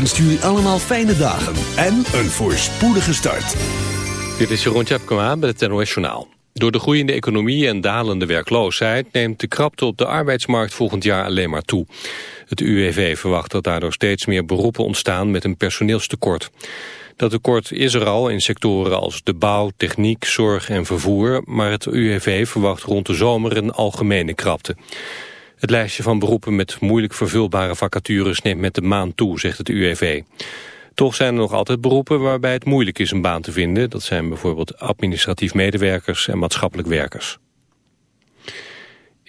Wenst jullie allemaal fijne dagen en een voorspoedige start. Dit is Jeroen Tjepkema met het NOS Journaal. Door de groeiende economie en dalende werkloosheid neemt de krapte op de arbeidsmarkt volgend jaar alleen maar toe. Het UWV verwacht dat daardoor steeds meer beroepen ontstaan met een personeelstekort. Dat tekort is er al in sectoren als de bouw, techniek, zorg en vervoer, maar het UWV verwacht rond de zomer een algemene krapte. Het lijstje van beroepen met moeilijk vervulbare vacatures neemt met de maand toe, zegt het UWV. Toch zijn er nog altijd beroepen waarbij het moeilijk is een baan te vinden. Dat zijn bijvoorbeeld administratief medewerkers en maatschappelijk werkers.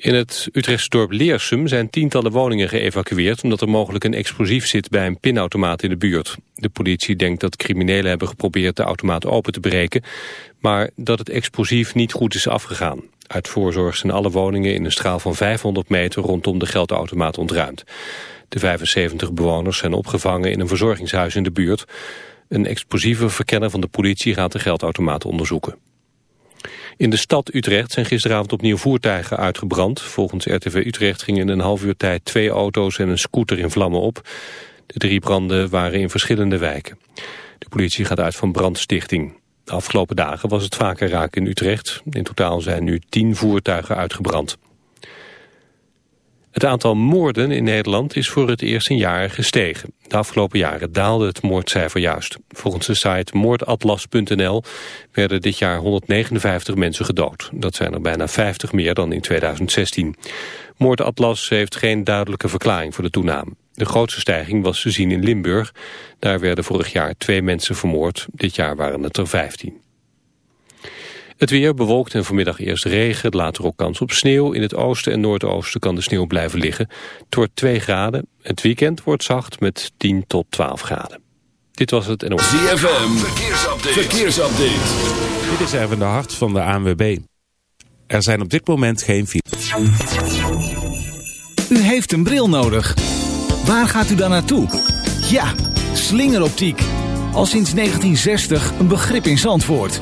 In het Utrechtse dorp Leersum zijn tientallen woningen geëvacueerd... omdat er mogelijk een explosief zit bij een pinautomaat in de buurt. De politie denkt dat criminelen hebben geprobeerd de automaat open te breken... maar dat het explosief niet goed is afgegaan. Uit voorzorg zijn alle woningen in een straal van 500 meter rondom de geldautomaat ontruimd. De 75 bewoners zijn opgevangen in een verzorgingshuis in de buurt. Een explosieve verkenner van de politie gaat de geldautomaat onderzoeken. In de stad Utrecht zijn gisteravond opnieuw voertuigen uitgebrand. Volgens RTV Utrecht gingen in een half uur tijd twee auto's en een scooter in vlammen op. De drie branden waren in verschillende wijken. De politie gaat uit van brandstichting. De afgelopen dagen was het vaker raak in Utrecht. In totaal zijn nu tien voertuigen uitgebrand. Het aantal moorden in Nederland is voor het eerst in jaren gestegen. De afgelopen jaren daalde het moordcijfer juist. Volgens de site moordatlas.nl werden dit jaar 159 mensen gedood. Dat zijn er bijna 50 meer dan in 2016. Moordatlas heeft geen duidelijke verklaring voor de toename. De grootste stijging was te zien in Limburg. Daar werden vorig jaar twee mensen vermoord. Dit jaar waren het er 15. Het weer bewolkt en vanmiddag eerst regen, later ook kans op sneeuw. In het oosten en noordoosten kan de sneeuw blijven liggen. Het wordt 2 graden. Het weekend wordt zacht met 10 tot 12 graden. Dit was het NOS. ZFM, verkeersupdate. verkeersupdate. Dit is even de hart van de ANWB. Er zijn op dit moment geen files. U heeft een bril nodig. Waar gaat u dan naartoe? Ja, slingeroptiek. Al sinds 1960 een begrip in Zandvoort.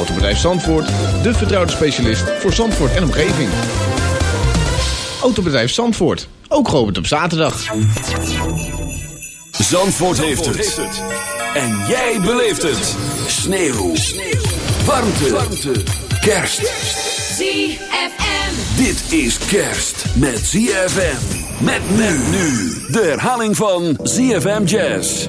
Autobedrijf Zandvoort, de vertrouwde specialist voor Zandvoort en omgeving. Autobedrijf Zandvoort, ook geopend op zaterdag. Zandvoort, heeft, het. En jij beleeft het. Sneeuw. Sneeuw. Warmte. Warmte. Kerst. ZFM. Dit is kerst met ZFM. Met men nu. De herhaling van ZFM Jazz.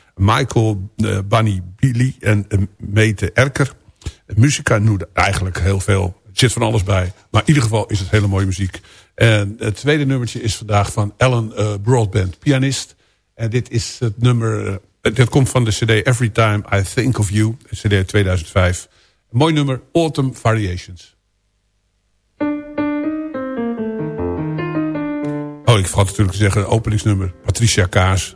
Michael uh, Bunny Billy en uh, Mete Erker. Muzika noemde eigenlijk heel veel. Er zit van alles bij. Maar in ieder geval is het hele mooie muziek. En het tweede nummertje is vandaag van Alan uh, Broadband, pianist. En dit is het nummer dat komt van de cd Every Time I Think of You. cd 2005. Een mooi nummer, Autumn Variations. Oh, ik vergat natuurlijk te zeggen, openingsnummer. Patricia Kaas,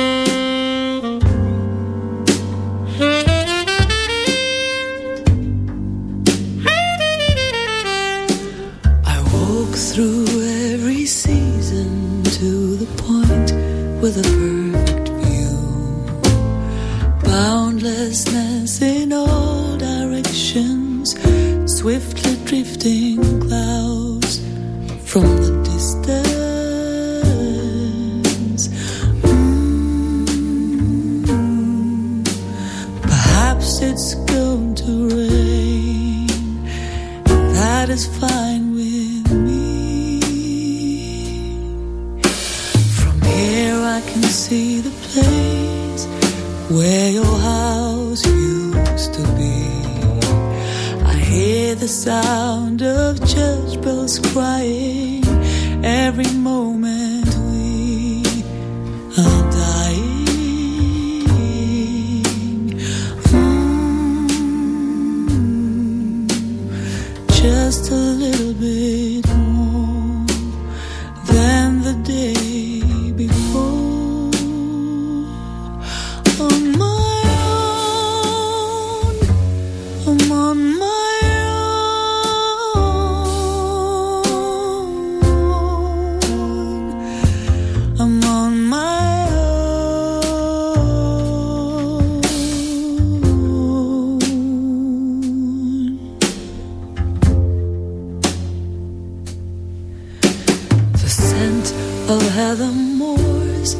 Of heather moors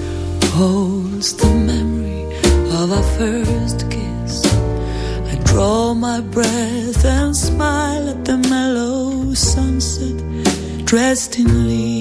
holds the memory of our first kiss. I draw my breath and smile at the mellow sunset dressed in leaves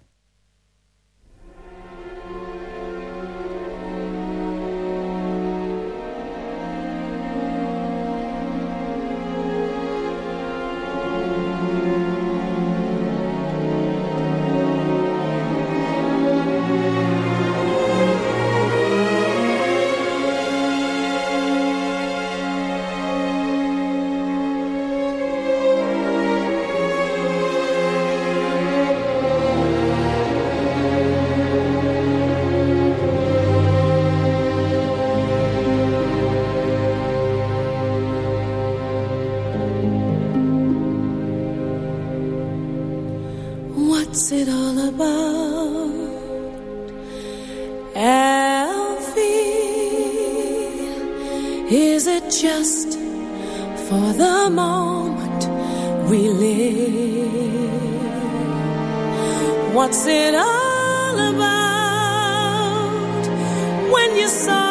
What's it all about? Alfie? is it just for the moment we live? What's it all about when you saw?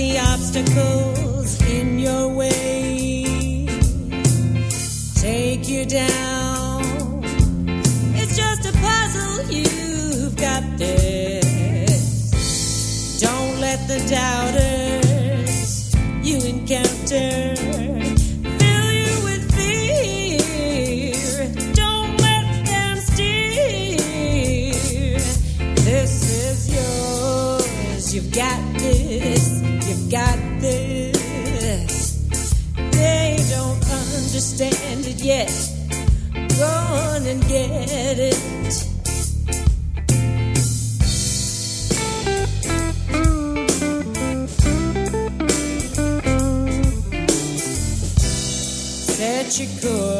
The obstacles in your way take you down. you could.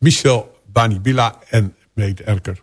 Michel Banibila en Mete Erker.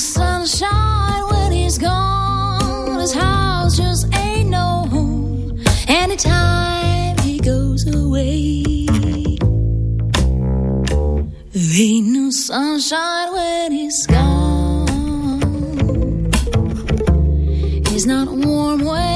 Sunshine when he's gone. His house just ain't no home. Anytime he goes away, ain't no sunshine when he's gone. He's not warm when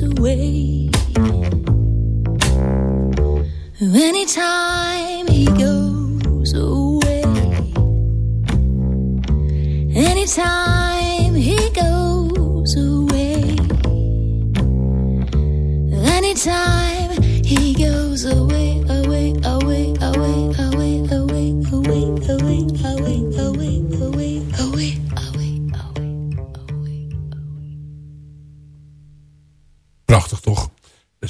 goes away. Anytime he goes away. Anytime he goes away. Anytime.